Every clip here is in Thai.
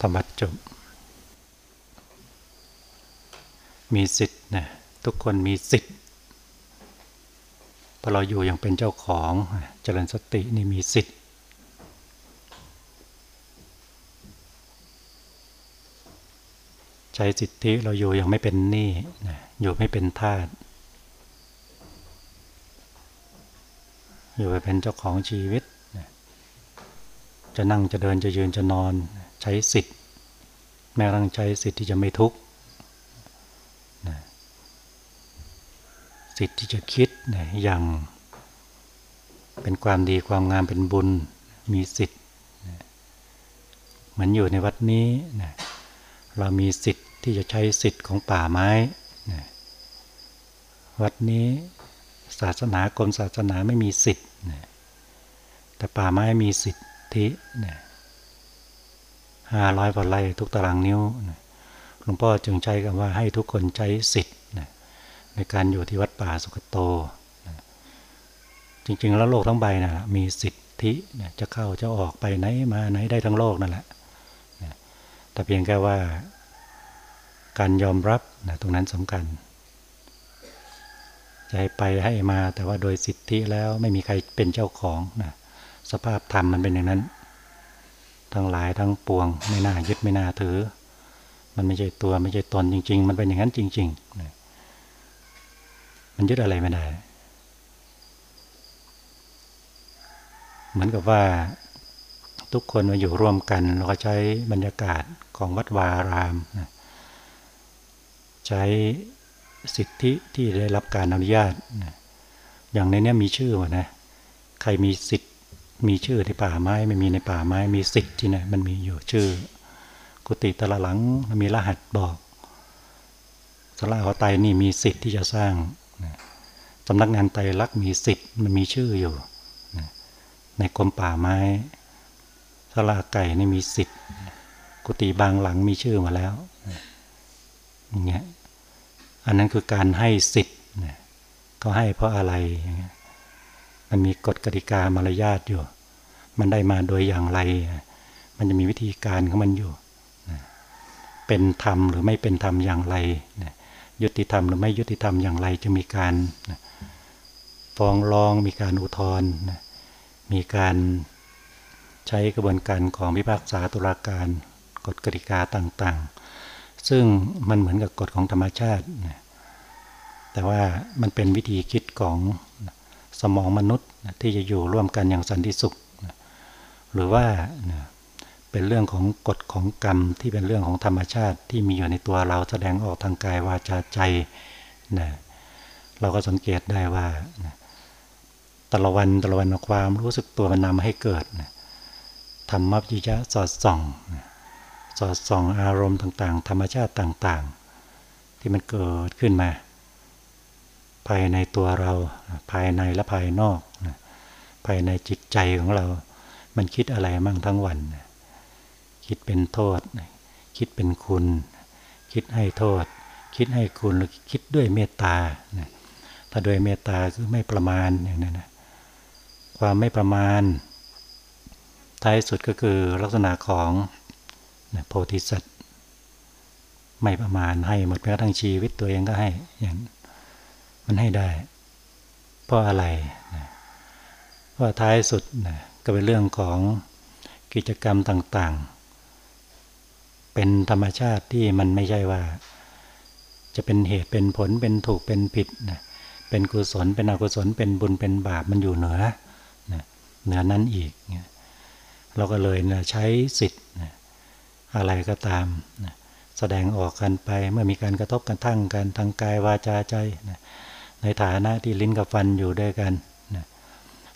ธรรมะจบ มีสิทธิ์นะทุกคนมีสิทธิ์พอเราอยู่อย่างเป็นเจ้าของเจริญสตินี่มีสิทธิ์ ใช้สิทธิเราอยู่ยังไม่เป็นหนี้นะอยู่ไม่เป็นทาสอยู่ไปเป็นเจ้าของชีวิต จะนั่งจะเดินจะยืนจะนอนใช้สิทธิ์ แม้ระทั่งใช้สิทธิ์ที่จะไม่ทุกข์สิทธิ์ที่จะคิดอย่างเป็นความดีความงามเป็นบุญมีสิทธิ์เหมือนอยู่ในวัดนี้เรามีสิทธิ์ที่จะใช้สิทธิ์ของป่าไม้วัดนี้ศาสนากรมศาสนาไม่มีสิทธิ์แต่ป่าไม้มีสิทธิ์ ห้าร้อยกว่าไร่ทุกตารางนิ้วหลวงพ่อจึงใช้คำว่าให้ทุกคนใช้สิทธิ์ในการอยู่ที่วัดป่าสุกโต จริง ๆ แล้วโลกทั้งใบนะมีสิทธิจะเข้าจะออกไปไหนมาไหนได้ทั้งโลกนั่นแหละแต่เพียงแค่ว่าการยอมรับนะตรงนั้นสำคัญจะให้ไปให้มาแต่ว่าโดยสิทธิแล้วไม่มีใครเป็นเจ้าของนะ สภาพธรรมมันเป็นอย่างนั้น ทั้งหลายทั้งปวง ไม่น่ายึดไม่น่าถือ มันไม่ใช่ตัวไม่ใช่ตนจริง ๆ มันเป็นอย่างนั้นจริงๆมันยึดอะไรไม่ได้ เหมือนกับว่าทุกคนมาอยู่ร่วมกันเราก็ใช้บรรยากาศของวัดวาราม ใช้สิทธิที่ได้รับการอนุญาต อย่างในนี้มีชื่อวะนะ ใครมีสิทธิ์ มีชื่อในป่าไม้ไม่มีในป่าไม้มีสิทธิ์ที่ไหนมันมีอยู่ชื่อ กุฏิตะละหลังมีรหัสบอกสลาหอไตนี่มีสิทธิ์ที่จะสร้างสำนักงานไตรลักษณ์มีสิทธิ์มันมีชื่ออยู่ ในกรมป่าไม้สลาไก่นี่มีสิทธิ์ กุฏิบางหลังมีชื่อมาแล้วอย่างเงี้ยอันนั้นคือการให้สิทธิ์เขาให้เพราะอะไรอย่างเงี้ยมันมีกฎกติกามารยาทอยู่ มันได้มาโดยอย่างไร มันจะมีวิธีการของมันอยู่ เป็นธรรมหรือไม่เป็นธรรมอย่างไร ยุติธรรมหรือไม่ยุติธรรมอย่างไรจะมีการฟ้องร้องมีการอุทธรณ์มีการใช้กระบวนการของพิพากษาตุลาการกฎกติกาต่างๆ ซึ่งมันเหมือนกับกฎของธรรมชาติ แต่ว่ามันเป็นวิธีคิดของสมองมนุษย์ที่จะอยู่ร่วมกันอย่างสันติสุข หรือว่าเป็นเรื่องของกฎของกรรมที่เป็นเรื่องของธรรมชาติที่มีอยู่ในตัวเราแสดงออกทางกายวาจาใจนะเราก็สังเกตได้ว่าแต่ละวันแต่ละวันความรู้สึกตัวมันนำให้เกิดธรรมะยิยะสอดส่องสอดส่องอารมณ์ต่าง ๆ ธรรมชาติต่าง ๆ ที่มันเกิดขึ้นมา ภายในตัวเราภายในและภายนอก ภายในจิตใจของเรา มันคิดอะไรมั่งทั้งวัน คิดเป็นโทษ คิดเป็นคุณ คิดให้โทษ คิดให้คุณหรือคิดด้วยเมตตาถ้าด้วยเมตตาคือไม่ประมาณอย่างนั้นนะความไม่ประมาณ ท้ายสุดก็คือลักษณะของโพธิสัตว์ไม่ประมาณให้หมดแม้กระทั่งชีวิตตัวเองก็ให้อย่างมันให้ได้ เพราะอะไรนะเพราะท้ายสุดนะ ก็เป็นเรื่องของกิจกรรมต่างๆ เป็นธรรมชาติที่มันไม่ใช่ว่า จะเป็นเหตุเป็นผลเป็นถูกเป็นผิดนะเป็นกุศลเป็นอกุศลเป็นบุญเป็นบาปมันอยู่เหนือนะเหนือนั้นอีกนะเราก็เลยนะใช้สิทธิ์นะอะไรก็ตามนะแสดงออกกันไปเมื่อมีการกระทบกันทั้งกันทางกายวาจาใจนะในฐานะที่ลิ้นกับฟันอยู่ด้วยกันนะ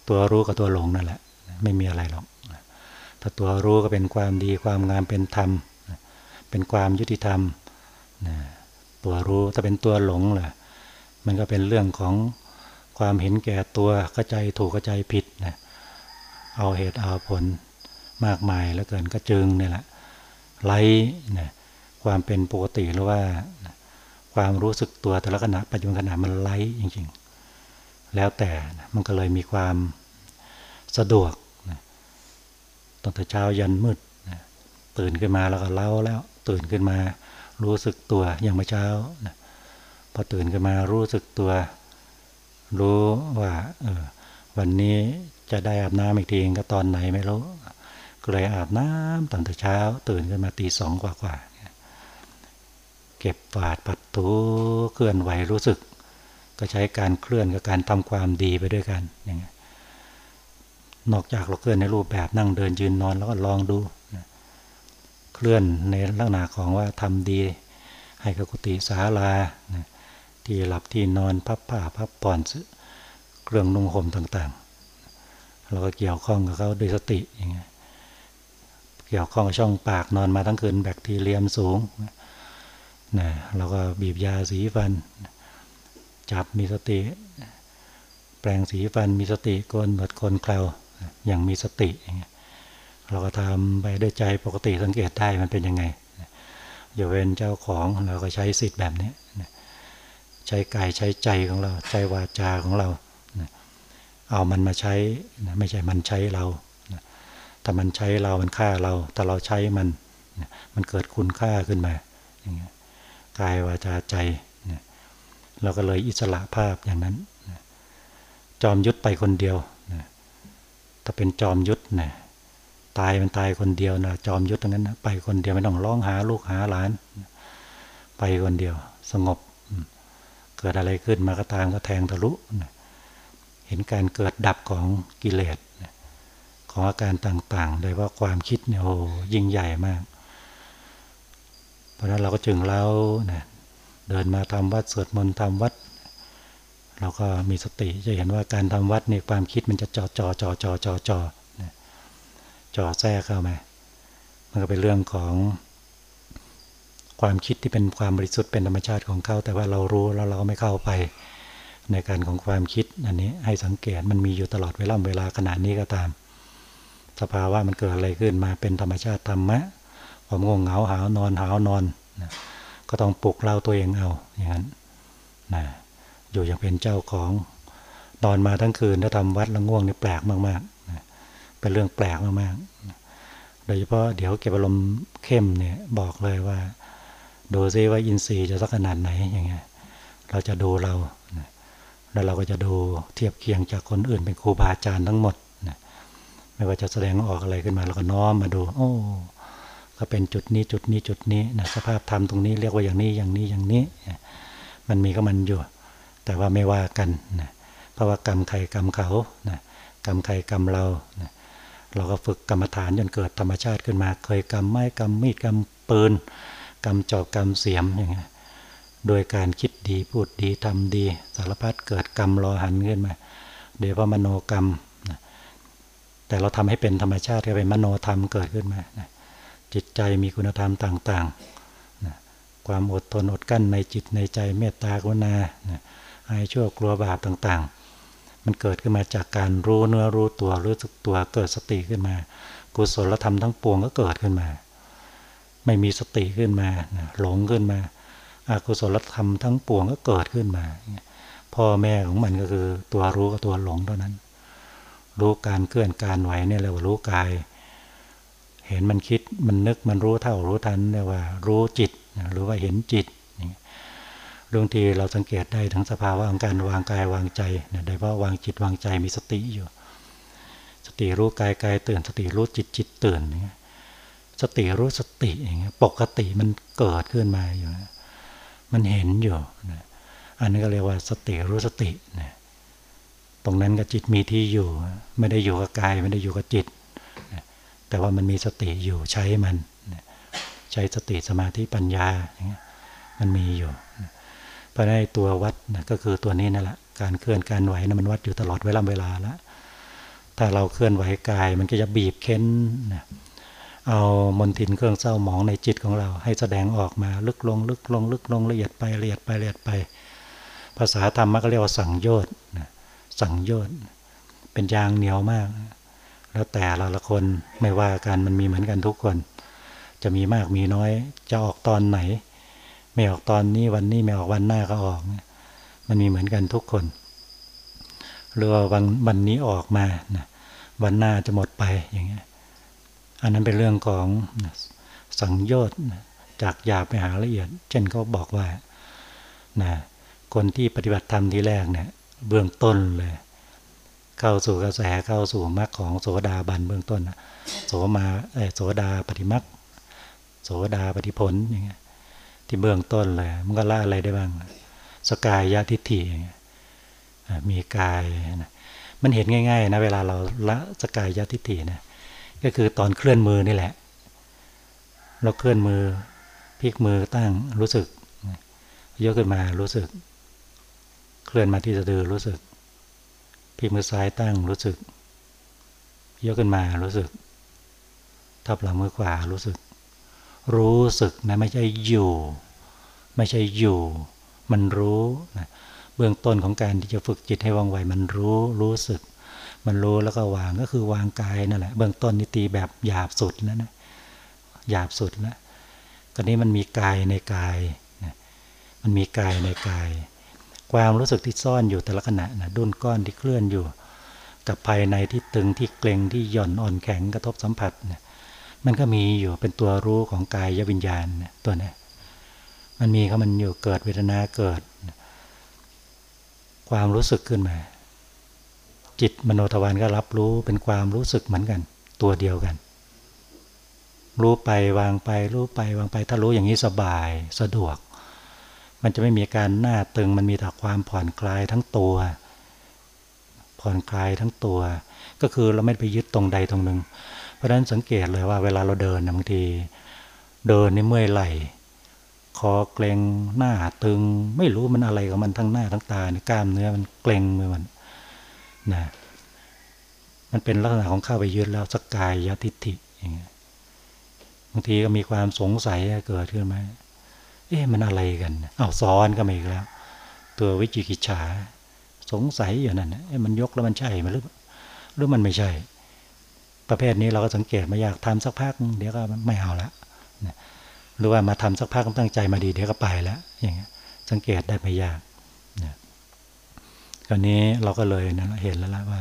ตัวรู้กับตัวหลงนั่นแหละ ไม่มีอะไรหรอกถ้าตัวรู้ก็เป็นความดีความงามเป็นธรรม เป็นความยุติธรรมตัวรู้ถ้าเป็นตัวหลงล่ะมันก็เป็นเรื่องของความเห็นแก่ตัวกระใจถูกกระใจผิดนะเอาเหตุเอาผลมากมายแล้วเกินก็จึงนี่แหละไล่นะความเป็นปกติหรือว่าความรู้สึกตัวแต่ละขณะปัจจุบันขณะมันไล่จริงๆ แล้วแต่มันก็เลยมีความสะดวก ตั้งแต่เช้ายันมืดตื่นขึ้นมาแล้วก็เล่าแล้ว ตื่นขึ้นมารู้สึกตัวอย่างเมื่อเช้าพอตื่นขึ้นมารู้สึกตัว รู้ว่าเออวันนี้จะได้อาบน้ำอีกทีก็ตอนไหนไม่รู้ก็เลยอาบน้ำตั้งแต่เช้า ตื่นขึ้นมาตีสองกว่าเก็บฝาดปัดถูเคลื่อนไหวรู้สึก ก็ใช้การเคลื่อนกับการทำความดีไปด้วยกันอย่างเงี้ย นอกจากเราเคลื่อนในรูปแบบนั่งเดินยืนนอนแล้วก็ลองดูเคลื่อนในลักษณะของว่าทำดี ให้กับกุฏิศาลาที่หลับที่นอนพับผ้าพับผ่อนเครื่องนุ่งห่มต่างๆ เราก็เกี่ยวข้องกับเขาด้วยสติอย่างเงี้ยเกี่ยวข้องกับช่องปากนอนมาทั้งคืนแบคทีเรียมสูงนะเราก็บีบยาสีฟัน จับมีสติ แปลงสีฟันมีสติโกนหนวดโกนเครา อย่างมีสติอย่างเงี้ยเราก็ทำไปด้วยใจปกติสังเกตได้มันเป็นยังไงอย่าเว้นเจ้าของเราก็ใช้สิทธิ์แบบนี้ใช้กายใช้ใจของเรา ใจวาจาของเรา เอามันมาใช้ไม่ใช่มันใช้เราถ้ามันใช้เรามันฆ่าเราถ้าเราใช้มันมันเกิดคุณค่าขึ้นมาอย่างเงี้ยกายวาจาใจเราก็เลยอิสระภาพอย่างนั้น จอมยุทธไปคนเดียว ถ้าเป็นจอมยุทธนะตายมันตายคนเดียวนะจอมยุทธตรงนั้นนะไปคนเดียวไม่ต้องร้องหาลูกหาหลาน ไปคนเดียว สงบ เกิดอะไรขึ้นมาก็ตามก็แทงทะลุเห็นการเกิดดับของกิเลสของอาการต่างๆ โดยว่าความคิดเนี่ยโอ้ยิ่งใหญ่มาก เพราะนั้นเราก็จึงเล่านะเดินมาทำวัดสวดมนต์ทำวัด เราก็มีสติจะเห็นว่าการทำวัดในความคิดมันจะจ่อจอจอจ่อจอจอจอแทรกเข้ามา มันก็เป็นเรื่องของความคิดที่เป็นความบริสุทธิ์เป็นธรรมชาติของเขา แต่ว่าเรารู้แล้วเราไม่เข้าไปในการของความคิดอันนี้ให้สังเกตมันมีอยู่ตลอดเวลาเวลาขนาดนี้ก็ตาม สภาวะมันเกิดอะไรขึ้นมาเป็นธรรมชาติธรรมะผมงงเหงาหาวนอนหาวนอนก็ต้องปลุกเราตัวเองเอาอย่างนั้นนะ อยู่อย่างเป็นเจ้าของนอนมาทั้งคืนถ้าทำวัดล้วง่วงนี่แปลกมากๆเป็นเรื่องแปลกมากๆ โดยเฉพาะเดี๋ยวเก็บอารมณ์เข้มเนี่ยบอกเลยว่า ดูซิว่าอินทรีย์จะสักขนาดไหนอย่างเงี้ยเราจะดูเรา แล้วเราก็จะดูเทียบเคียงจากคนอื่นเป็นครูบาอาจารย์ทั้งหมดไม่ว่าจะแสดงออกอะไรขึ้นมาเราก็น้อมมาดู โอ้ ก็เป็นจุดนี้จุดนี้จุดนี้นะสภาพธรรมตรงนี้เรียกว่าอย่างนี้อย่างนี้อย่างนี้ มันมีก็มันอยู่ แต่ว่าไม่ว่ากันนะเพราะว่ากรรมใครกรรมเขานะกรรมใครกรรมเรานะเราก็ฝึกกรรมฐานจนเกิดธรรมชาติขึ้นมา เคยกรรมไม้กรรมมีดกรรมปืนกรรมจอบกรรมเสียมอย่างเงี้ยโดยการคิดดีพูดดีทำดี สารพัดเกิดกรรมรอหันขึ้นมาเดี๋ยว่ามโนกรรมนะแต่เราทำให้เป็นธรรมชาติก็เป็นมโนธรรมเกิดขึ้นมานะจิตใจมีคุณธรรมต่างๆนะความอดทนอดกั้นในจิตในใจเมตตากรุณานะ ให้ชั่วกลัวบาปต่างๆ มันเกิดขึ้นมาจากการรู้เนื้อรู้ตัวรู้สึกตัวเกิดสติขึ้นมา กุศลธรรมทั้งปวงก็เกิดขึ้นมา ไม่มีสติขึ้นมาหลงขึ้นมาอากุศลธรรมทั้งปวงก็เกิดขึ้นมาพ่อแม่ของมันก็คือตัวรู้กับตัวหลงเท่านั้น รู้การเคลื่อนการไหวเนี่ยเรียกว่ารู้กาย เห็นมันคิดมันนึกมันรู้เท่ารู้ทันเรียกว่ารู้จิตหรือว่าเห็นจิต บางทีเราสังเกตได้ทั้งสภาวะของการวางกายวางใจเนี่ยโดยเฉพาะวางจิตวางใจมีสติอยู่ สติรู้กายกายตื่น สติรู้จิตจิตตื่นอย่างเงี้ยสติรู้สติอย่างเงี้ยปกติมันเกิดขึ้นมาอยู่มันเห็นอยู่นะอันนี้ก็เรียกว่าสติรู้สตินะตรงนั้นกับจิตมีที่อยู่ ไม่ได้อยู่กับกายไม่ได้อยู่กับจิตนะแต่ว่ามันมีสติอยู่ใช้มันนะใช้สติสมาธิปัญญาอย่างเงี้ยมันมีอยู่ เพราะในตัววัดนะก็คือตัวนี้นั่นแหละการเคลื่อนการไหวนะมันวัดอยู่ตลอดเวลาเวลาแล้วถ้าเราเคลื่อนไหวกายมันก็จะบีบเค้นนะเอามนทินเครื่องเศร้าหมองในจิตของเรา ให้แสดงออกมาลึกลง ลึกลง ลึกลงละเอียดไปละเอียดไปละเอียดไป ภาษาธรรมก็เรียกว่าสั่งโยชน์สั่งโยชน์เป็นยางเหนียวมาก แล้วแต่ละละคนไม่ว่ากันมันมีเหมือนกันทุกคน จะมีมากมีน้อยจะออกตอนไหน ไม่ออกตอนนี้วันนี้ไม่ออกวันหน้าก็ออก มันมีเหมือนกันทุกคนหรือว่าวันวันนี้ออกมาวันหน้าจะหมดไปอย่างเงี้ยอันนั้นเป็นเรื่องของสังโยชน์จากหยาบไปหาละเอียด เช่นเขาบอกว่านะคนที่ปฏิบัติธรรมทีแรกเนี่ยเบื้องต้นเลย เข้าสู่กระแสเข้าสู่มรรคของโสดาบันเบื้องต้นโสมาโสดาปฏิมรรคโสดาปฏิผลอย่างเงี้ย ที่เบื้องต้นเลยมันก็ละอะไรได้บ้าง สกายยะทิฏฐิมีกายนะมันเห็นง่าย ๆ นะ เวลาเราละสกายยะทิฏฐินะก็คือตอนเคลื่อนมือนี่แหละ เราเคลื่อนมือพลิกมือตั้งรู้สึกยกขึ้นมารู้สึก เคลื่อนมาที่สะดือรู้สึกพลิกมือซ้ายตั้งรู้สึก ยกขึ้นมารู้สึกทับหลังมือขวารู้สึก รู้สึกนะไม่ใช่อยู่ ไม่ใช่อยู่ มันรู้นะเบื้องต้นของการที่จะฝึกจิตให้ว่องไวมันรู้รู้สึก มันรู้แล้วก็วางก็คือวางกายนั่นแหละเบื้องต้นนิตีแบบหยาบสุดแล้วนะหยาบสุดแล้วตอนนี้มันมีกายในกายมันมีกายในกาย ความรู้สึกที่ซ่อนอยู่แต่ละขณะนะดุนก้อนที่เคลื่อนอยู่ กับภายในที่ตึงที่เกร็งที่หย่อนอ่อนแข็งกระทบสัมผัสเนี่ย มันก็มีอยู่เป็นตัวรู้ของกายยวิญญาณตัวนี้มันมีเขามันอยู่เกิดเวทนาเกิด ความรู้สึกขึ้นมา จิตมโนทวารก็รับรู้เป็นความรู้สึกเหมือนกัน ตัวเดียวกัน รู้ไปวางไป รู้ไปวางไป ถ้ารู้อย่างนี้สบายสะดวก มันจะไม่มีการหน้าตึงมันมีแต่ความผ่อนคลายทั้งตัว ผ่อนคลายทั้งตัว ก็คือเราไม่ไปยึดตรงใดตรงหนึ่ง ราะฉะนั้นสังเกตเลยว่าเวลาเราเดินบางที เดินในเมื่อยไหลคอเกรงหน้าตึง ไม่รู้มันอะไรของมันทั้งหน้าทั้งตาเนี่ยกล้ามเนื้อมันเกรงมือมันนะมันเป็นลักษณะของข้าไปยึดแล้วสกายยติทิอย่างเงี้ยบางทีก็มีความสงสัยเกิดขึ้นมาเอ๊ะมันอะไรกันเอาซ้อนก็มาอีกแล้ว ตัววิจิกิจฉาสงสัยอยู่นั่นเอ๊ะมันยกแล้วมันใช่ไหมหรือหรือมันไม่ใช่ ประเภทนี้เราก็สังเกตมาอยากทำสักพัก เดี๋ยวก็ไม่เอาละหรือว่ามาทำสักพักตั้งใจมาดีเดี๋ยวก็ไปแล้วอย่างเงี้ยสังเกตได้ไม่ยากนะคราวนี้เราก็เลยนะเห็นแล้วละว่า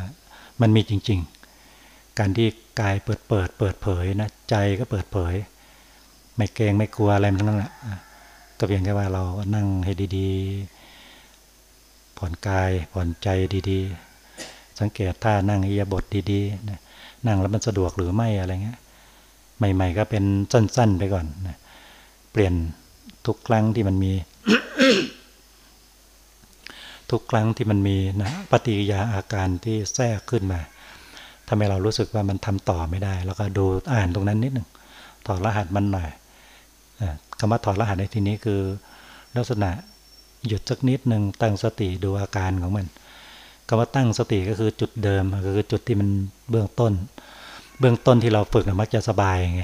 มันมีจริง ๆ การที่กายเปิดเปิดเปิดเผยนะใจก็เปิดเผย ไม่เกรงไม่กลัวอะไรทั้งนั้นแหละก็เพียงแค่ว่าเรานั่งให้ดีๆ ผ่อนกายผ่อนใจดีๆ สังเกตท่านั่งอิยาบทดีๆนั่ นั่งแล้วมันสะดวกหรือไม่อะไรเงี้ยใหม่ ๆ ก็เป็นสั้น ๆ ไปก่อนนะเปลี่ยนทุกครั้งที่มันมี ทุกครั้งที่มันมีนะปฏิกิยาอาการที่แทรกขึ้นมาทำให้เรารู้สึกว่ามันทำต่อไม่ได้ แล้วก็ดูอ่านตรงนั้นนิดหนึ่งถอดรหัสมันหน่อยคำว่าถอดรหัสในที่นี้คือ ลักษณะหยุดสักนิดหนึ่งตั้งสติดูอาการของมัน คำว่าตั้งสติก็คือจุดเดิมก็คือจุดที่มันเบื้องต้น เบื้องต้นที่เราฝึกมักจะสบายไง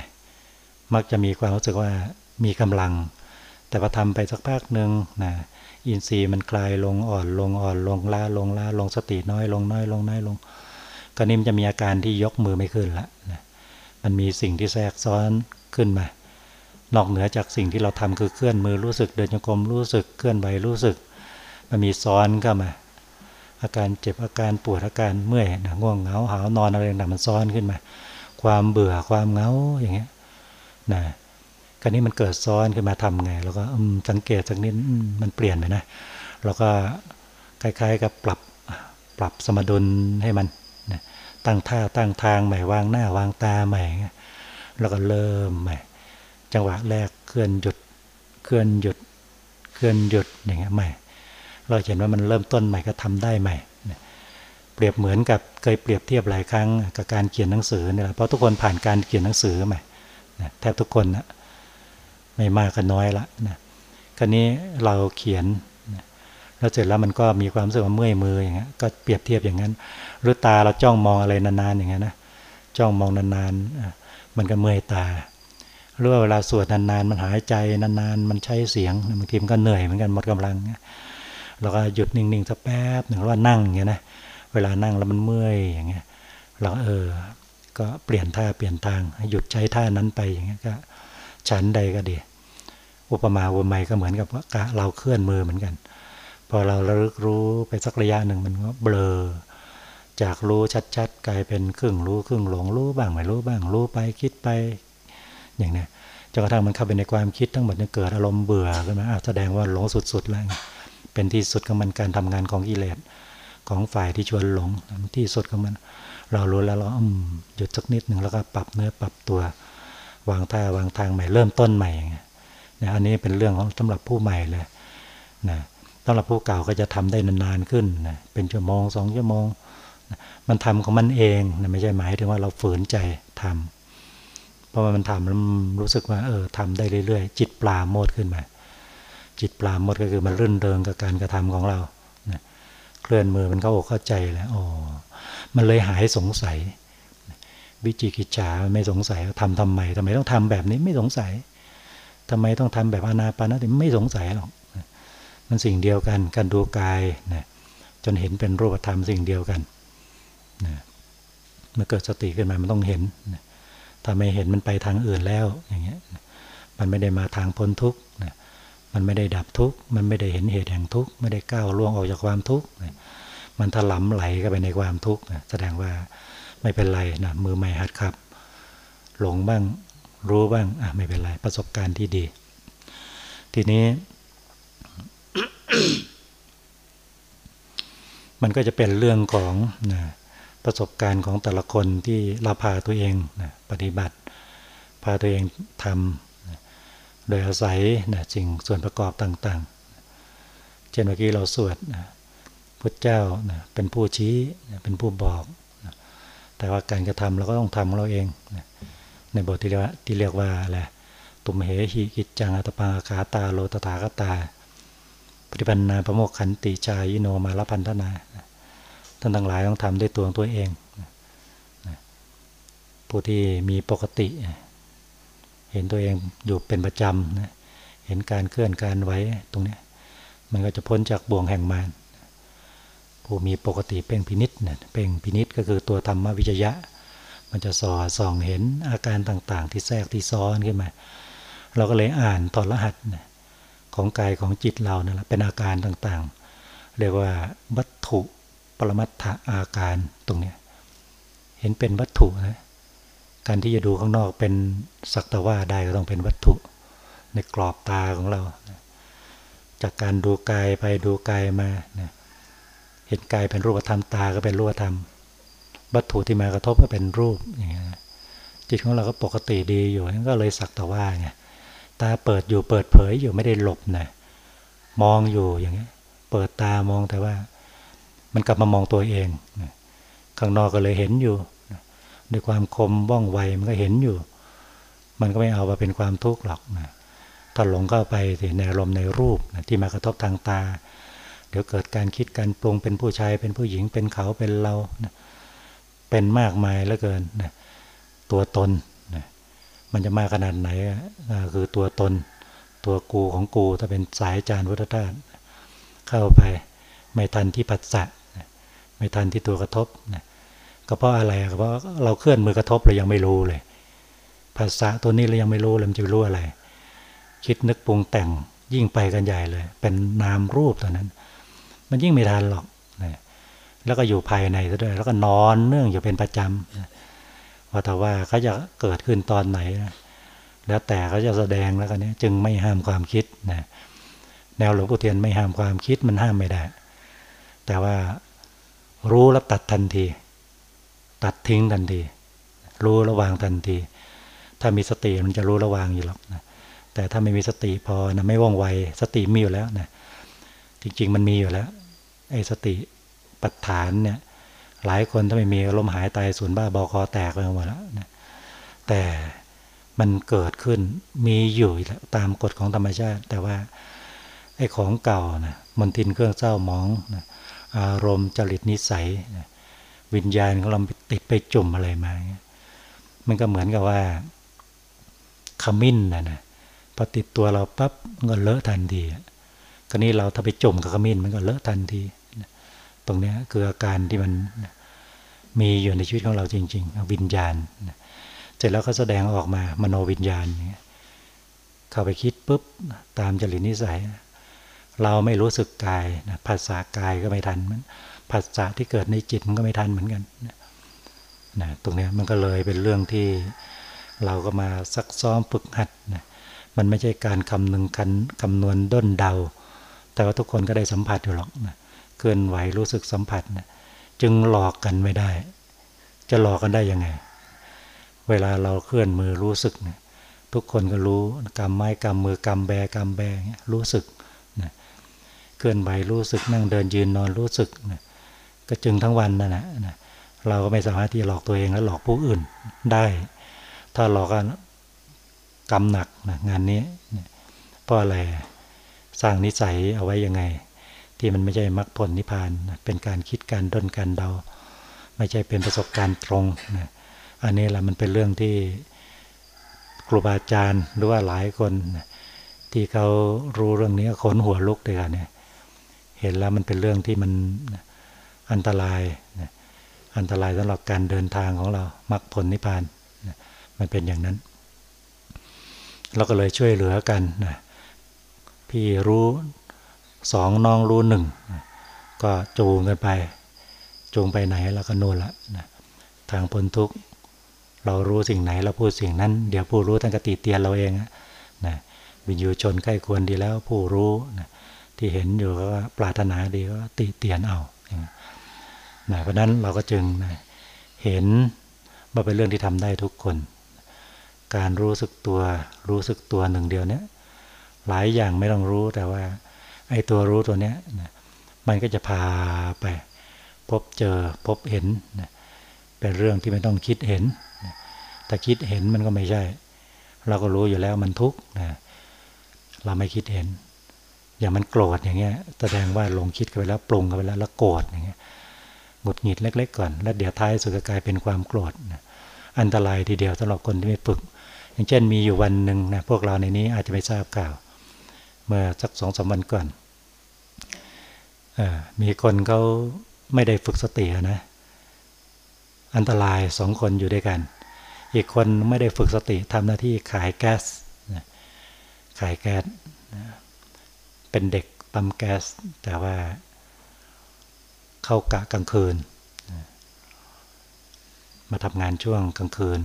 มักจะมีความรู้สึกว่ามีกำลัง แต่พอทำไปสักพักหนึ่งนะอินทรีย์มันคลายลงอ่อนลงอ่อนลงล้าลงล้าลงสติน้อยลงน้อยลงน้อยลงก็นิ่มจะมีอาการที่ยกมือไม่ขึ้นละนะมันมีสิ่งที่แทรกซ้อนขึ้นมา นอกเหนือจากสิ่งที่เราทำคือเคลื่อนมือรู้สึกเดินจงกรมรู้สึกเคลื่อนไหวรู้สึก มันมีซ้อนเข้ามา อาการเจ็บอาการปวดอาการเมื่อยนะง่วงเหงาหาวนอนอะไรต่างมันซ้อนขึ้นมา ความเบื่อความเหงาอย่างเงี้ยนะคราวนี้มันเกิดซ้อนขึ้นมาทำไง แล้วก็สังเกตสักนิดมันเปลี่ยนไปนะเราก็คล้ายๆกับปรับปรับสมดุลให้มันนะตั้งท่าตั้งทางใหม่วางหน้าวางตาใหม่ แล้วก็เริ่มใหม่ จังหวะแรกเคลื่อนหยุดเคลื่อนหยุดเคลื่อนหยุดอย่างเงี้ยใหม่ เราเห็นว่ามันเริ่มต้นใหม่ก็ทำได้ใหม่เปรียบเหมือนกับเคยเปรียบเทียบหลายครั้งกับการเขียนหนังสือเนี่ยเพราะทุกคนผ่านการเขียนหนังสือใหม่แทบทุกคนนะไม่มากก็น้อยละนะคราวนี้เราเขียนแล้วเสร็จแล้วมันก็มีความรู้สึกว่าเมื่อยมืออย่างเงี้ยก็เปรียบเทียบอย่างนั้น หรือตาเราจ้องมองอะไรนานๆอย่างเงี้ยนะจ้องมองนานๆมันก็เมื่อยตาหรือว่าเวลาสวดนานๆมันหายใจนานๆมันใช้เสียงบางทีมันก็เหนื่อยเหมือนกันหมดกำลัง เราก็หยุดนิ่งๆสักแป๊บหนึ่งแล้วนั่งอย่างเงี้ยนะเวลานั่งแล้วมันเมื่อยอย่างเงี้ยเราก็เออ ก็เปลี่ยนท่าเปลี่ยนทางหยุดใช้ท่านั้นไปอย่างเงี้ยก็ฉันใดก็ดี อุปมาอุปไมยก็เหมือนกับว่าเราเคลื่อนมือเหมือนกัน พอเราระลึกรู้ไปสักระยะหนึ่งมันก็เบลอ จากรู้ชัดๆ กลายเป็นครึ่งรู้ครึ่งหลงรู้บ้างไม่รู้บ้างรู้ไปคิดไป อย่างเนี้ยจนกระทั่งมันเข้าไปในความคิดทั้งหมดเนี่ยเกิดอารมณ์เบื่อขึ้นมาแสดงว่าหลงสุดๆแล้ว เป็นที่สุดของมันการทำงานของกิเลสของฝ่ายที่ชวนหลงที่สุดของมัน เรารู้แล้วเราอืมหยุดสักนิดหนึ่งแล้วก็ปรับเนื้อปรับตัว วางท่าวางทางใหม่เริ่มต้นใหม่เนี่ยอันนี้เป็นเรื่องของสำหรับผู้ใหม่เลยนะสำหรับผู้เก่าก็จะทำได้นานๆขึ้นนะเป็นชั่วโมงสองชั่วโมงนะมันทำของมันเองนะไม่ใช่หมายถึงว่าเราฝืนใจทำเพราะว่ามันทำแล้วรู้สึกว่าเออทำได้เรื่อยๆ จิตปลาโมดขึ้นมา จิตปลาโมดก็คือมันรื่นเริงกับการกระทำของเรานะเคลื่อนมือมันเข้าอกเข้าใจแล้วอ๋อมันเลยหายสงสัย วิจิกิจฉาไม่สงสัยทำทำไมทำไมต้องทำแบบนี้ไม่สงสัยทำไมต้องทำแบบอนาปานสติไม่สงสัยหรอกมันสิ่งเดียวกันการดูกายนะจนเห็นเป็นรูปธรรมสิ่งเดียวกันนะเมื่อเกิดสติขึ้นมามันต้องเห็นนะถ้าไม่เห็นมันไปทางอื่นแล้วอย่างเงี้ยมันไม่ได้มาทางพ้นทุกข์นะ มันไม่ได้ดับทุกข์ มันไม่ได้เห็นเหตุแห่งทุกข์ ไม่ได้ก้าวล่วงออกจากความทุกข์ มันถลำไหลก็ไปในความทุกข์ แสดงว่าไม่เป็นไรนะมือใหม่หัดขับ หลงบ้าง รู้บ้างอะไม่เป็นไร ประสบการณ์ที่ดี ทีนี้ มันก็จะเป็นเรื่องของนะประสบการณ์ของแต่ละคนที่เราพาตัวเองนะปฏิบัติ พาตัวเองทำ โดยอาศัยนะสิ่งส่วนประกอบต่างๆ เช่นเมื่อกี้เราสวดนะพุทธเจ้านะเป็นผู้ชี้นะเป็นผู้บอกนะแต่ว่าการกระทำเราก็ต้องทำเราเองนะในบทที่เรียกว่าที่เรียกว่าอะไรตุมเหหิกิจจังอัตปังอาคาตาโลตถาคตา ปฏิปันนาประโมกขันติจายิโนมาลพันธนาท่านทั้งหลายต้องทำด้วยตัวของตัวเอง ผู้ที่มีปกติ ห็นตัวเองอยู่เป็นประจำนะเห็นการเคลื่อนการไหวตรงนี้มันก็จะพ้นจากบ่วงแห่งมารผู้มีปกติเป่งพินิษเนี่เป่งพินิษก็คือตัวธรรมวิจยะ มันจะสอส่องเห็นอาการต่างๆ ที่แทรกที่ซ้อนขึ้นมาเราก็เลยอ่านตอนรหัสของกายของจิตเราเนี่ยแหละเป็นอาการต่างๆ เรียกว่าวัตถุปรมัตถอาการตรงนี้เห็นเป็นวัตถุนะ การที่จะดูข้างนอกเป็นสักตว่าได้ก็ต้องเป็นวัตถุในกรอบตาของเรา จากการดูกายไปดูกายมาเห็นกายเป็นรูปธรรมตาก็เป็นรูปธรรม วัตถุที่มากระทบก็เป็นรูปอย่างเงี้ยจิตของเราก็ปกติดีอยู่ก็เลยสักตว่าไงตาเปิดอยู่เปิดเผยอยู่ไม่ได้หลบนะมองอยู่อย่างเงี้ยเปิดตามองแต่ว่า มันกลับมามองตัวเองข้างนอกก็เลยเห็นอยู่ ด้วยความคมว่องไวมันก็เห็นอยู่ มันก็ไม่เอามาเป็นความทุกข์หรอกนะถ้าหลงเข้าไปในอารมณ์ในรูปนะที่มากระทบทางตา เดี๋ยวเกิดการคิดการปรุงเป็นผู้ชายเป็นผู้หญิงเป็นเขาเป็นเรานะเป็นมากมายเหลือเกินนะตัวตนนะมันจะมากขนาดไหนคือตัวตน ตัวกูของกูถ้าเป็นสายจานวัฏฏะเข้าไปไม่ทันที่ปัสสะไม่ทันที่ตัวกระทบนะ ก็เพราะอะไรก็เพราะเราเคลื่อนมือกระทบเรายังไม่รู้เลย ภาษาตัวนี้เรายังไม่รู้เลยมันจะรู้อะไร คิดนึกปรุงแต่งยิ่งไปกันใหญ่เลย เป็นนามรูปตอนนั้น มันยิ่งไม่ทันหรอกนะแล้วก็อยู่ภายในซะด้วย แล้วก็นอนเนื่องอยู่เป็นประจำว่าแต่ว่าเขาจะเกิดขึ้นตอนไหน แล้วแต่เขาจะแสดงแล้วกันนี้จึงไม่ห้ามความคิดนะแนวหลวงปู่เทียนไม่ห้ามความคิดมันห้ามไม่ได้ แต่ว่ารู้แล้วตัดทันที ตัดทิ้งทันที รู้ระวางทันที ถ้ามีสติมันจะรู้ระวางอยู่หรอกนะแต่ถ้าไม่มีสติพอนะไม่ว่องไวสติมีอยู่แล้วนะจริง ๆ มันมีอยู่แล้วไอ้สติปัฏฐานเนี่ยหลายคนถ้าไม่มีลมหายตายสูญบ้าบอคอแตกไปหมดแล้วนะแต่มันเกิดขึ้นมีอยู่ตามกฎของธรรมชาติ แต่ว่าไอ้ของเก่านะมันทินเครื่องเศร้าหมองนะอารมณ์จริตนิสัยนะ วิญญาณของเราติดไปจุ่มอะไรมาเงี้ยมันก็เหมือนกับว่าขมิ้นนะนะพอติดตัวเราปั๊บมันก็เลอะทันทีก็นี้เราถ้าไปจุ่มกับขมิ้นมันก็เลอะทันทีตรงนี้คืออาการที่มันมีอยู่ในชีวิตของเราจริง ๆ วิญญาณเสร็จแล้วก็แสดงออกมามโนวิญญาณเข้าไปคิดปุ๊บตามจริตนิสัย เราไม่รู้สึกกายนะภาษากายก็ไม่ทันมัน ภาษาที่เกิดในจิตมันก็ไม่ทันเหมือนกันนะตรงนี้มันก็เลยเป็นเรื่องที่เราก็มาซักซ้อมฝึกหัดนะมันไม่ใช่การคำนึงกันคำนวณด้นเดา แต่ว่าทุกคนก็ได้สัมผัสอยู่หรอกนะเคลื่อนไหวรู้สึกสัมผัสนะจึงหลอกกันไม่ได้ จะหลอกกันได้ยังไง เวลาเราเคลื่อนมือรู้สึกนะทุกคนก็รู้กำไม้กำมือกำแบกำแบรู้สึกนะเคลื่อนไหวรู้สึกนั่งเดินยืนนอนรู้สึกนะ ก็จึงทั้งวันนั่นแหละเราก็ไม่สามารถที่จะหลอกตัวเองและหลอกผู้อื่นได้ ถ้าหลอกกันกำหนักนะงานนี้เพราะอะไรสร้างนิสัยเอาไว้ยังไง ที่มันไม่ใช่มรรคผลนิพพานเป็นการคิดการด้นการเดา ไม่ใช่เป็นประสบการณ์ตรงนะอันนี้แหละมันเป็นเรื่องที่ครูบาอาจารย์หรือว่าหลายคนที่เขารู้เรื่องนี้ขนหัวลุกเลยเนี่ยเห็นแล้วมันเป็นเรื่องที่มัน อันตราย อันตรายสำหรับการเดินทางของเรามรรคผลนิพพานมันเป็นอย่างนั้น เราก็เลยช่วยเหลือกันนะพี่รู้สองน้องรู้หนึ่งก็จูงกันไป จูงไปไหนแล้วก็โน่นละนะทางพ้นทุกข์เรารู้สิ่งไหนเราพูดสิ่งนั้น เดี๋ยวผู้รู้ท่านก็ติเตียนเราเองนะวิญญูชนใกล้ควรดีแล้วผู้รู้นะที่เห็นอยู่ก็ปรารถนาดีก็ติเตียนเอา นะเพราะนั้นเราก็จึงนะเห็นว่าเป็นเรื่องที่ทำได้ทุกคน การรู้สึกตัวรู้สึกตัวหนึ่งเดียวเนี้ยหลายอย่างไม่ต้องรู้แต่ว่าไอ้ตัวรู้ตัวเนี้ยนะมันก็จะพาไป พบเจอพบเห็นนะเป็นเรื่องที่ไม่ต้องคิดเห็นนะแต่คิดเห็นมันก็ไม่ใช่ เราก็รู้อยู่แล้วมันทุกข์นะเราไม่คิดเห็น อย่างมันโกรธอย่างเงี้ยแสดงว่าลงคิดกันไปแล้วปรุงกันไปแล้วแล้วโกรธอย่างเงี้ย หงุดหงิดเล็ก ๆ ก่อน แล้วเดี๋ยวท้ายสุดก็กลายเป็นความโกรธอันตรายทีเดียวสำหรับคนที่ไม่ฝึก อย่างเช่นมีอยู่วันหนึ่งนะพวกเราในนี้อาจจะไม่ทราบข่าว เมื่อสักสองสามวันก่อนมีคนเขาไม่ได้ฝึกสตินะอันตรายสองคนอยู่ด้วยกัน อีกคนไม่ได้ฝึกสติทำหน้าที่ขายแก๊สขายแก๊สเป็นเด็กปั๊มแก๊สแต่ว่า เข้ากะกลางคืน มาทำงานช่วงกลางคืน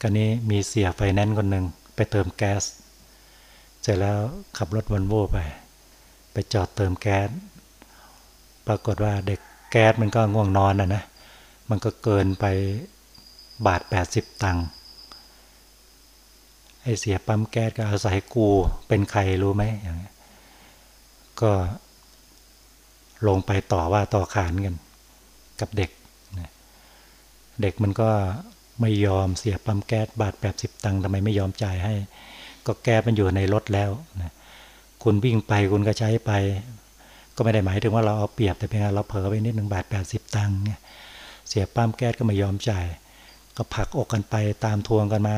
กันนี้มีเสียไฟแนนซ์คนหนึ่งไปเติมแก๊ส เสร็จแล้วขับรถวันโวไป ไปจอดเติมแก๊ส ปรากฏว่าเด็กแก๊สมันก็ง่วงนอนนะนะ มันก็เกินไปบาท 80 ตังค์ไอเสียปั๊มแก๊สก็อาศัยกูเป็นใครรู้ไหมอย่างนี้ยก็ ลงไปต่อว่าต่อขานกัน กับเด็ก เด็กมันก็ไม่ยอมเสียปั๊มแก๊สบาทแปดสิบตังค์ทำไมไม่ยอมจ่ายให้ ก็แก๊สมันอยู่ในรถแล้วนะคุณวิ่งไปคุณก็ใช้ไป ก็ไม่ได้หมายถึงว่าเราเอาเปรียบแต่เพียงเราเผลอไปนิดหนึ่งบาทแปดสิบตังค์เสียปั๊มแก๊สก็ไม่ยอมจ่าย ก็ผลักอกกันไปตามทวงกันมา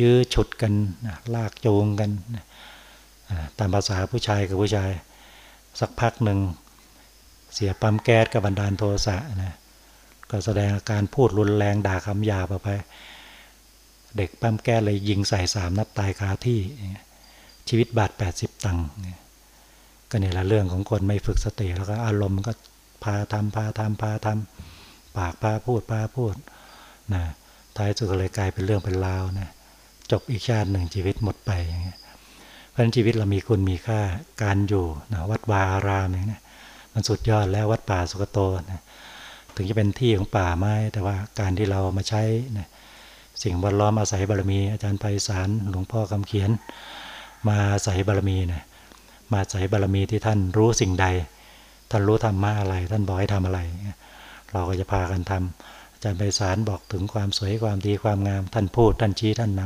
ยื้อฉุดกันลากจูงกันตามภาษาผู้ชายกับผู้ชาย สักพักหนึ่ง เสียปั๊มแก๊สกับบันดาลโทสะนะก็แสดงอาการพูดรุนแรงด่าคำหยาบไป เด็กปั๊มแก๊สเลยยิงใส่สามนัดตายคาที่ ชีวิตบาดแปดสิบตังค์ก็เนี่ยละเรื่องของคนไม่ฝึกสติแล้วก็อารมณ์ก็พาทำพาทำพาทำปากพาพูดพาพูดนะท้ายสุดเลยกลายเป็นเรื่องเป็นราวนะจบอีกชาติหนึ่งชีวิตหมดไปอย่างเงี้ยเพราะฉะนั้นชีวิตเรามีคุณมีค่าการอยู่นะวัดวาอารามอย่างนี้ มันสุดยอดแล้ววัดป่าสุกโตนะถึงจะเป็นที่ของป่าไม้ แต่ว่าการที่เรามาใช้นะสิ่งบรล้อมอาศัยบารมีอาจารย์ไพศาลหลวงพ่อคำเขียน มาอาศัยบารมีนะมาอาศัยบารมีที่ท่านรู้สิ่งใด ท่านรู้ธรรมะอะไร ท่านบอกให้ทำอะไร เราก็จะพากันทำอาจารย์ไพศาลบอกถึงความสวยความดีความงาม ท่านพูดท่านชี้ท่านน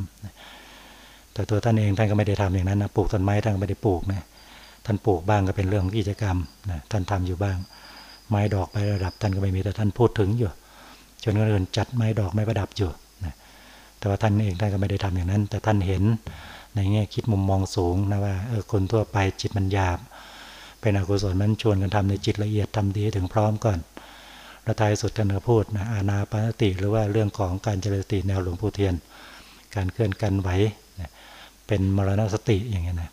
ำแต่ตัวท่านเองท่านก็ไม่ได้ทำอย่างนั้นนะปลูกต้นไม้ท่านก็ไม่ได้ปลูกนะ ท่านปลูกบ้างก็เป็นเรื่องของกิจกรรมนะท่านทำอยู่บ้าง ไม้ดอกไประดับ ท่านก็ไม่มีแต่ท่านพูดถึงอยู่จนคนอื่นจัดไม้ดอกไม้ประดับอยู่นะแต่ว่าท่านเองท่านก็ไม่ได้ทำอย่างนั้น แต่ท่านเห็นในแง่คิดมุมมองสูงนะว่าเออคนทั่วไปจิตมันหยาบ เป็นอกุศลมันชวนกันทำในจิตละเอียดทำดีถึงพร้อมก่อนแล้วท้ายสุดท่านก็พูดนะอาณาปานติหรือว่าเรื่องของการเจริญสติแนวหลวงปู่เทียน การเคลื่อนกันไหวเป็นมรณสติอย่างเงี้ยนะ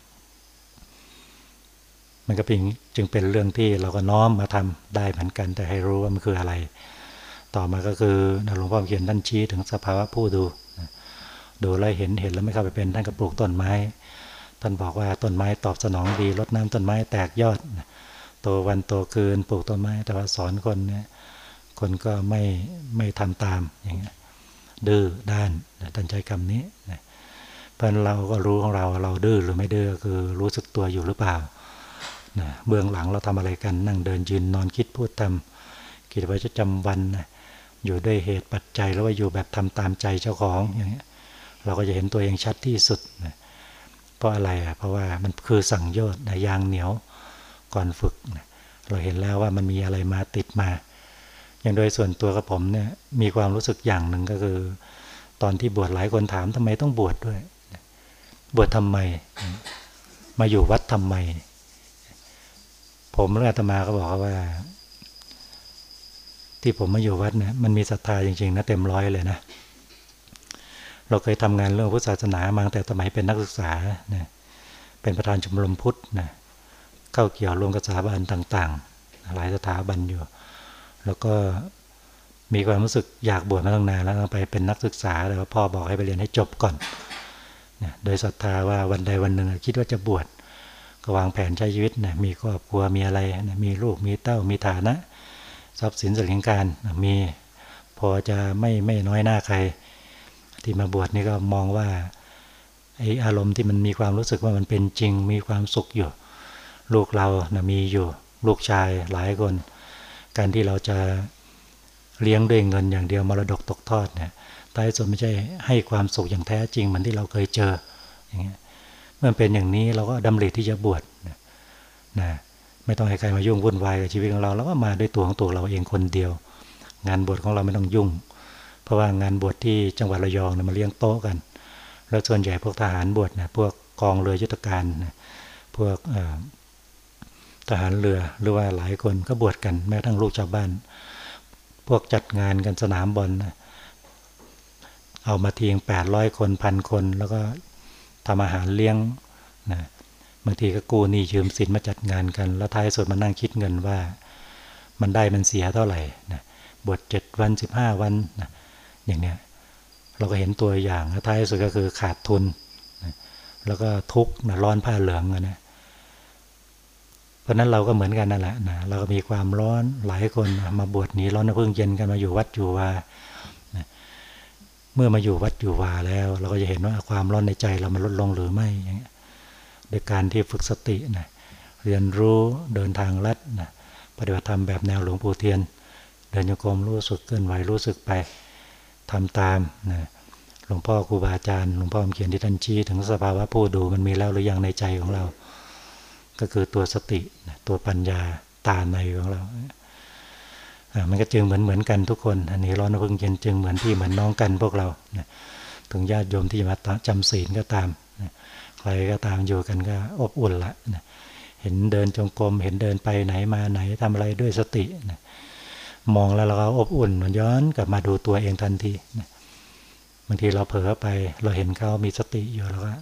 มันก็เป็นจึงเป็นเรื่องที่เราก็น้อมมาทำได้เหมือนกัน แต่ให้รู้ว่ามันคืออะไร ต่อมาก็คือหลวงพ่อเขียนท่านชี้ถึงสภาวะผู้ดู ดูแลเห็นเห็นแล้วไม่เข้าไปเป็นท่านก็ปลูกต้นไม้ ท่านบอกว่าต้นไม้ตอบสนองดีลดน้ำต้นไม้แตกยอดโตวันโตคืนปลูกต้นไม้ แต่ว่าสอนคนเนี่ยคนก็ไม่ไม่ทำตามอย่างเงี้ยดื้อด้านท่านใช้คำนี้เพราะเราก็รู้ของเราเราดื้อหรือไม่ดื้อคือรู้สึกตัวอยู่หรือเปล่า เบื้องหลังเราทำอะไรกัน นั่งเดินยืนนอนคิดพูดทำกิจวัตรประจำวันนะอยู่ด้วยเหตุปัจจัยแล้วว่าอยู่แบบทำตามใจเจ้าของอย่างเงี้ยเราก็จะเห็นตัวเองชัดที่สุดนะเพราะอะไรอะเพราะว่ามันคือสั่งโยชน์นะยางเหนียวก่อนฝึกนะเราเห็นแล้วว่ามันมีอะไรมาติดมา อย่างโดยส่วนตัวกับผมเนี่ยมีความรู้สึกอย่างหนึ่งก็คือ ตอนที่บวชหลายคนถามทำไมต้องบวชดด้วย บวชทำไม มาอยู่วัดทำไม ผมเรื่อาตมาก็บอกว่า ที่ผมมาอยู่วัดเนี่ยมันมีศรัทธาจริงๆนะเต็มร้อยเลยนะเราเคยทำงานเรื่องพุทธศาสนามาตั้งแต่สมัยเป็นนักศึกษานะเป็นประธานชมรมพุทธนะเข้าเกี่ยวรวมกับสถาบันต่างๆ หลายสถาบันอยู่ แล้วก็มีความรู้สึกอยากบวชมาตั้งนานแล้วไปเป็นนักศึกษาแต่ว่าพ่อบอกให้ไปเรียนให้จบก่อนนะโดยศรัทธาว่าวันใดวันหนึ่งคิดว่าจะบวช ก็วางแผนใช้ชีวิตนะมีครอบครัวมีอะไรนะมีลูกมีเต้ามีฐานะ ทรัพย์สินสินการนะมีพอจะไม่ไม่น้อยหน้าใคร ที่มาบวชนี่ก็มองว่าไออารมณ์ที่มันมีความรู้สึกว่ามันเป็นจริง มีความสุขอยู่ ลูกเรานะมีอยู่ลูกชายหลายคน การที่เราจะเลี้ยงด้วยเงินอย่างเดียวมรดกตกทอดเนี่ยท้ายสุดไม่ใช่ให้ความสุขอย่างแท้จริงเหมือนที่เราเคยเจออย่างเงี้ย มื่อเป็นอย่างนี้เราก็ดำริที่จะบวชนะนะไม่ต้องให้ใครมายุ่งวุ่นวายกับชีวิตของเราเราก็มาด้วยตัวของตัวเราเองคนเดียว งานบวชของเราไม่ต้องยุ่ง เพราะว่างานบวชที่จังหวัดระยองเนี่ยมาเลี้ยงโต๊ะกัน แล้วส่วนใหญ่พวกทหารบวชนะพวกกองเรือยุทธการนะพวกทหารเรือหรือว่าหลายคนก็บวชกันแม้ทั้งลูกชาวบ้าน พวกจัดงานกันสนามบอลนะเอามาทีงแปดร้อยคนพันคน แล้วก็ ทำอาหารเลี้ยงนะบางทีก็กู้หนี้ยืมสินมาจัดงานกัน แล้วท้ายสุดมานั่งคิดเงินว่ามันได้มันเสียเท่าไหร่นะบวชเจ็ดวันสิบห้าวันนะอย่างเนี้ยเราก็เห็นตัวอย่างท้ายสุดก็คือขาดทุนแล้วก็ทุกข์นะร้อนผ้าเหลืองนะเพราะนั้นเราก็เหมือนกันนั่นแหละนะเราก็มีความร้อนหลายคนมาบวชหนีร้อนเพิ่งเย็นกันมาอยู่วัดอยู่ว่า เมื่อมาอยู่วัดอยู่วาแล้ว เราก็จะเห็นว่าความร้อนในใจเรามันลดลงหรือไม่อย่างเงี้ยโดยการที่ฝึกสตินะเรียนรู้เดินทางลัดนะปฏิบัติธรรมแบบแนวหลวงปู่เทียน เดินโยกมรู้สึกเคลื่อนไหวรู้สึกไปทำตามนะหลวงพ่อครูบาอาจารย์หลวงพ่อเขียนที่ท่านชี้ถึงสภาวะผู้ดูมันมีแล้วหรือยังในใจของเรา ก็คือตัวสติตัวปัญญาตาในของเรา มันก็จึงเหมือนเหมือนกันทุกคน อันนี้ร้อนพึ่งเย็นจึงเหมือนพี่เหมือนน้องกันพวกเราถึงญาติโยมที่มาจำศีลก็ตามใครก็ตามอยู่กันก็อบอุ่นละเห็นเดินจงกรมเห็นเดินไปไหนมาไหนทำอะไรด้วยสติมองแล้วเราก็อบอุ่นมันย้อนกลับมาดูตัวเองทันทีบางทีเราเผลอไปเราเห็นเขามีสติอยู่แล้วก็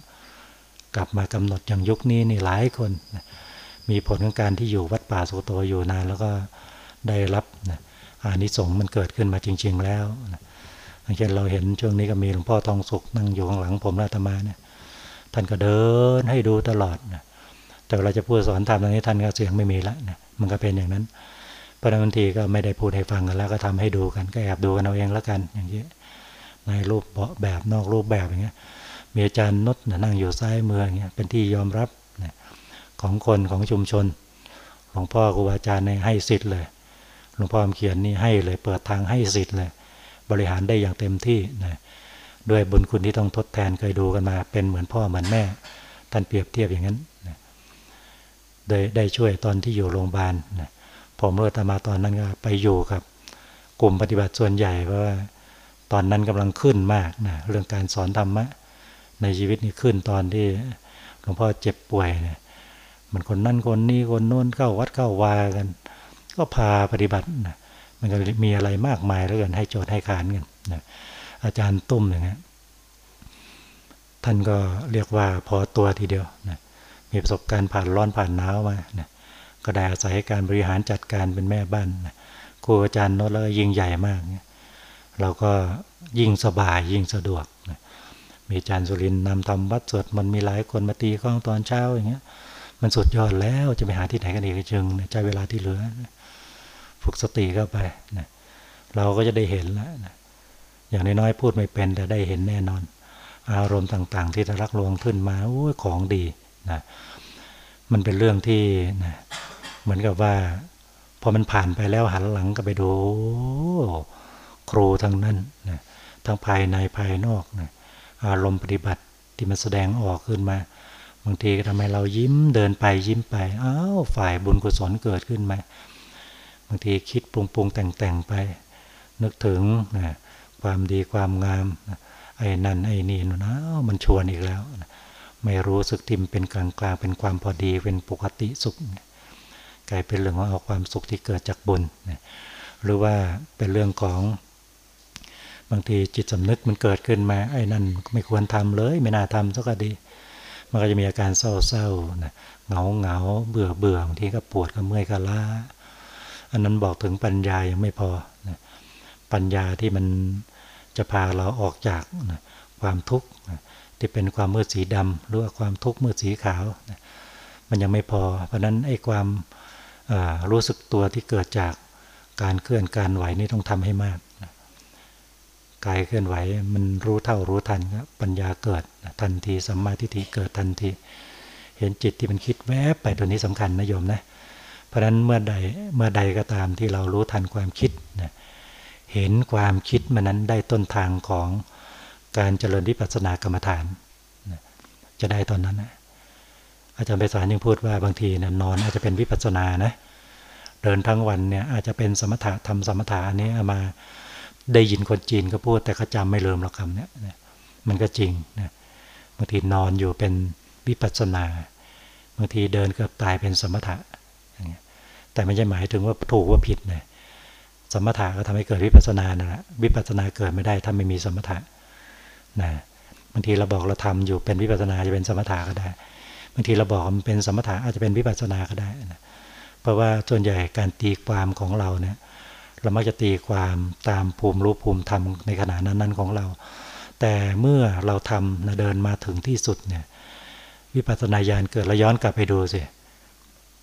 กลับมากำหนดอย่างยุคนี้นี่หลายคน มีผลของการที่อยู่วัดป่าสุโตอยู่นานแล้วก็ได้รับ อานิสงส์มันเกิดขึ้นมาจริง ๆ แล้วอย่างเช่นเราเห็นช่วงนี้ก็มีหลวงพ่อทองสุขนั่งอยู่ข้างหลังผมราตมาเนี่ย ท่านก็เดินให้ดูตลอดนะแต่เราจะพูดสอนธรรมตรงนี้ท่านก็เสียงไม่มีละนะมันก็เป็นอย่างนั้นระบางทีก็ไม่ได้พูดให้ฟังกันแล้วก็ทำให้ดูกันก็แอบดูกันเอาเองแล้วกัน อย่างนี้ในรูปแบบนอกรูปแบบอย่างเงี้ยมีอาจารย์นุชนั่งอยู่ซ้ายมืออย่างเงี้ยเป็นที่ยอมรับของคนของชุมชนหลวงพ่อครูบาอาจารย์ให้สิทธิ์เลย หลวงพ่อเขียนนี่ให้เลยเปิดทางให้สิทธิ์เลยบริหารได้อย่างเต็มที่นะด้วยบุญคุณที่ต้องทดแทนเคยดูกันมา เป็นเหมือนพ่อเหมือนแม่ ท่านเปรียบเทียบอย่างนั้นนะได้ได้ช่วยตอนที่อยู่โรงพยาบาลนะผมเมื่อตมาตอนนั้นก็ไปอยู่กับ กลุ่มปฏิบัติส่วนใหญ่เพราะว่าตอนนั้นกำลังขึ้นมากนะเรื่องการสอนธรรมะในชีวิตนี้ขึ้นตอนที่หลวงพ่อเจ็บป่วยเนี่ยมันคนนั่นคนนี้คนโน้นเข้าวัดเข้าวากัน ก็พาปฏิบัตินะมันก็มีอะไรมากมายแล้วกันให้โจทย์ให้ขานกันนะอาจารย์ตุ้มอย่างเงี้ยท่านก็เรียกว่าพอตัวทีเดียวนะมีประสบการณ์ผ่านร้อนผ่านหนาวมานะก็ได้อาศัยการบริหารจัดการเป็นแม่บ้านครูอาจารย์โน้ตแล้วยิ่งใหญ่มากเราก็ยิ่งสบายยิ่งสะดวกมีอาจารย์สุรินนำทำวัดสวดมันมีหลายคนมาตีข้องตอนเช้าอย่างเงี้ยมันสุดยอดแล้วจะไปหาที่ไหนกันอีกจึงใช้เวลาที่เหลือ ฝึกสติเข้าไปนะเราก็จะได้เห็นแล้วนะอย่างน้อยๆพูดไม่เป็นแต่ได้เห็นแน่นอน อารมณ์ต่างๆ ที่จะรักลวงขึ้นมาโอ้ยของดีนะมันเป็นเรื่องที่นะเหมือนกับว่า พอมันผ่านไปแล้วหันหลังก็ไปดูครูทั้งนั้นนะทั้งภายในภายนอกนะอารมณ์ปฏิบัติที่มันแสดงออกขึ้นมาบางทีก็ทำให้เรายิ้มเดินไปยิ้มไปอ้าวฝ่ายบุญกุศลเกิดขึ้นมา บางทีคิดปรุงปรุงแต่งแต่งไป นึกถึงนะความดีความงามนะไอ้นั่นไอ้นี่นะ มันชวนอีกแล้วนะไม่รู้สึกทิมเป็นกลางกลางเป็นความพอดีเป็นปกติสุขนะกลายเป็นเรื่องของเอาความสุขที่เกิดจากบุญนะหรือว่าเป็นเรื่องของบางทีจิตสำนึกมันเกิดขึ้นมาไอ้นั่นไม่ควรทำเลย ไม่น่าทำสักดี มันก็จะมีอาการเศร้าๆนะเหงาเหงาเบื่อเบื่อบางทีก็ปวดก็เมื่อยก็ล้า อันนั้นบอกถึงปัญญายังไม่พอนะปัญญาที่มันจะพาเราออกจากนะความทุกข์นะที่เป็นความมืดสีดำหรือว่าความทุกข์มืดสีขาวนะมันยังไม่พอ เพราะนั้นไอ้ความรู้สึกตัวที่เกิดจากการเคลื่อนการไหวนี่ต้องทำให้มากกายเคลื่อนไหวมันรู้เท่ารู้ทันปัญญาเกิดทันทีสัมมาทิฏฐิเกิดทันที เห็นจิตที่มันคิดแวบไปตัวนี้สำคัญนะโยมนะเราะฉะนั้นเมื่อใดเมื่อใดก็ตามที่เรารู้ทันความคิดนะเห็นความคิดมันนั้นได้ต้นทางของการเจริญวิปัสสนากรรมฐานนะจะได้ตอนนั้นนะอาจารย์ไปสารยังพูดว่าบางทีนี่ยนอนอาจจะเป็นวิปัสสนานะเดินทั้งวันเนี่ยอาจจะเป็นสมถะทำสมถะอันนี้มาได้ยินคนจีนก็พูดแต่เขาจำไม่ลืมหรอกคำเนี้มันก็จริงนะบางทีนอนอยู่เป็นวิปัสสนาบางทีเดินเกือบตายเป็นสมถะ แต่ไม่ใช่หมายถึงว่าถูกว่าผิดนะสมถะก็ทำให้เกิดวิปัสสนานะวิปัสสนาเกิดไม่ได้ถ้าไม่มีสมถะนะบางทีเราบอกเราทำอยู่เป็นวิปัสสนาจะเป็นสมถะก็ได้บางทีเราบอกมันเป็นสมถะอาจจะเป็นวิปัสสนาก็ได้นะเพราะว่าส่วนใหญ่การตีความของเราเนี่ยเรามักจะตีความตามภูมิรู้ภูมิธรรมในขณะนั้นๆของเรา แต่เมื่อเราทำนะเดินมาถึงที่สุดเนี่ยวิปัสสนาญาณเกิดแล้วย้อนกลับไปดูสิ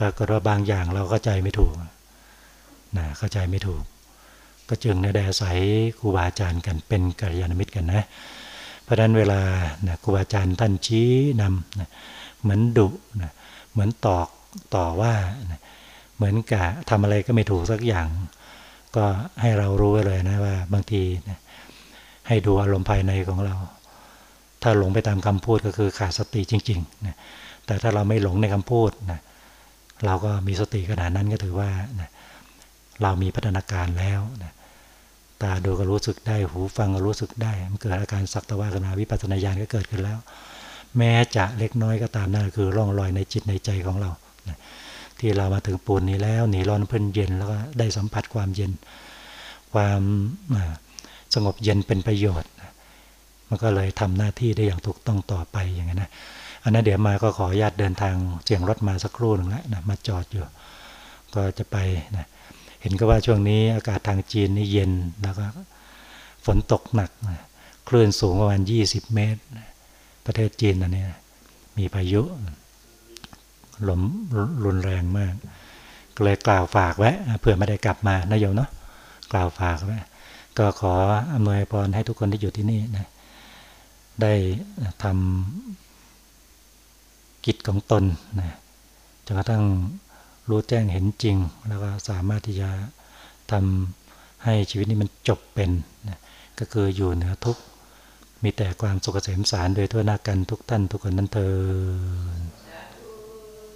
ปรากฏว่าบางอย่างเราเข้าใจไม่ถูกนะเข้าใจไม่ถูก ก็จึงในแดใสครูบาอาจารย์กันเป็นกัลยาณมิตรกันนะ เพราะนั้นเวลานะครูบาอาจารย์ท่านชี้นำนะเหมือนดุนะเหมือนตอกต่อว่านะเหมือนกับทำอะไรก็ไม่ถูกสักอย่าง ก็ให้เรารู้ไว้เลยนะว่าบางทีนะให้ดูอารมณ์ภายในของเรา ถ้าหลงไปตามคำพูดก็คือขาดสติจริงๆนะแต่ถ้าเราไม่หลงในคำพูดนะเเราก็มีสติขนาดนั้นก็ถือว่านะเรามีพัฒนาการแล้วนะตาดูก็รู้สึกได้หูฟังก็รู้สึกได้มันเกิดอาการสักตะวาคนาวิปัสสนาญาณก็เกิดขึ้นแล้ว แม้จะเล็กน้อยก็ตามนั่นคือร่องรอยในจิตในใจของเรานะที่เรามาถึงปูนนี้แล้วหนีร้อนเพิ่นเย็นแล้วก็ได้สัมผัสความเย็น ความสงบเย็นเป็นประโยชน์ มันก็เลยทำหน้าที่ได้อย่างถูกต้องต่อไปอย่างนี้นะ อันนั้นเดี๋ยวมาก็ขอญาตเดินทางเสียงรถมาสักครู่หนึ่งแล้วนะมาจอดอยู่ ก็จะไปนะเห็นก็ว่าช่วงนี้อากาศทางจีนนี่เย็นแล้วก็ฝนตกหนักนะคลื่นสูงประมาณ 20 เมตร ประเทศจีนอันนี้มีพายุลมรุนแรงมากก็เลยกล่าวฝากไว้เผื่อไม่ได้กลับมานะโยมเนาะกล่าวฝากไว้ก็ขออำนวยพรให้ทุกคนที่อยู่ที่นี่นะได้ทำ กิจของตนนะจนกระทั่งรู้แจ้งเห็นจริง แล้วก็สามารถที่จะทำให้ชีวิตนี้มันจบเป็นนะก็คืออยู่เหนือทุกมีแต่ความสุขเกษมสารโดยทั่วหน้ากันทุกท่านทุกคนนั้นเธอ